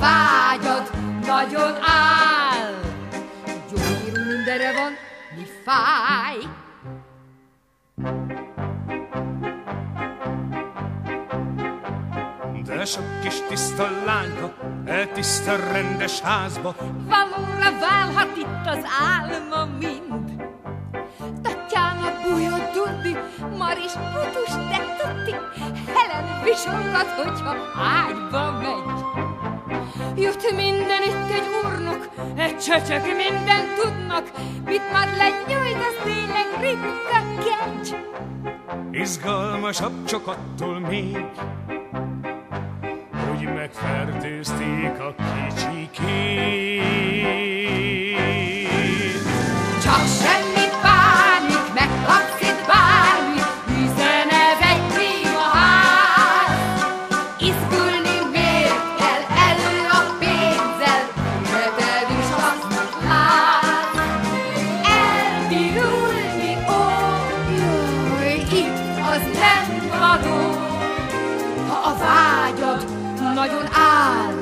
vágyad nagyon áll. Gyógyíró mindenre van, mi fáj. De sok kis tiszta lányka, eltiszta rendes házba. Valóra válhat itt az álma mind. Tatjana bújó durdi, Maris putus, de tuti, Helen visorlat, hogyha ágyba megy. Jut mindenütt egy úrnok, egy csöcsök minden tudnak, mit már lenyújt, az tényleg ritka kegy. izgalmasabb csak attól még, hogy megfertőzték a kicsikét. Itt az nem való, ha a vágyad nagyon áll.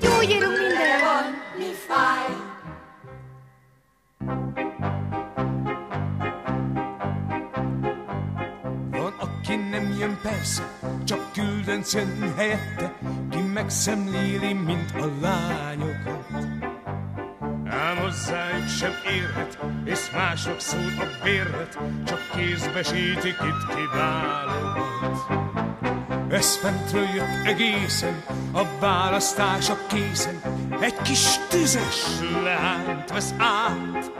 Gyógyírunk mindenre van, mi fáj. Van, aki nem jön persze, csak küldenc jön helyette, ki megszemléli, mint a lányokat. Hozzájuk sem érhet, és mások szól a bérlet, csak kézbesítik itt kiválogat. Ez fentről jött egészen, a választása készen, egy kis tüzes lányt vesz át,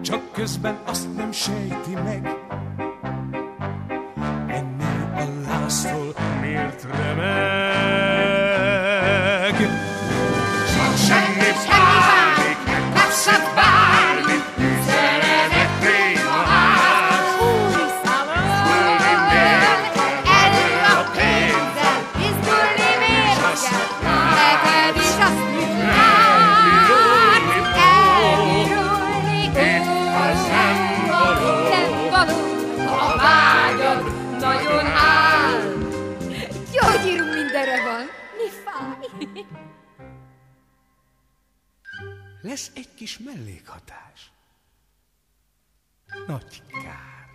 csak közben azt nem sejti meg, nagyon áll. Gyógyírunk mindenre van, mi fáj? Lesz egy kis mellékhatás. Nagykám.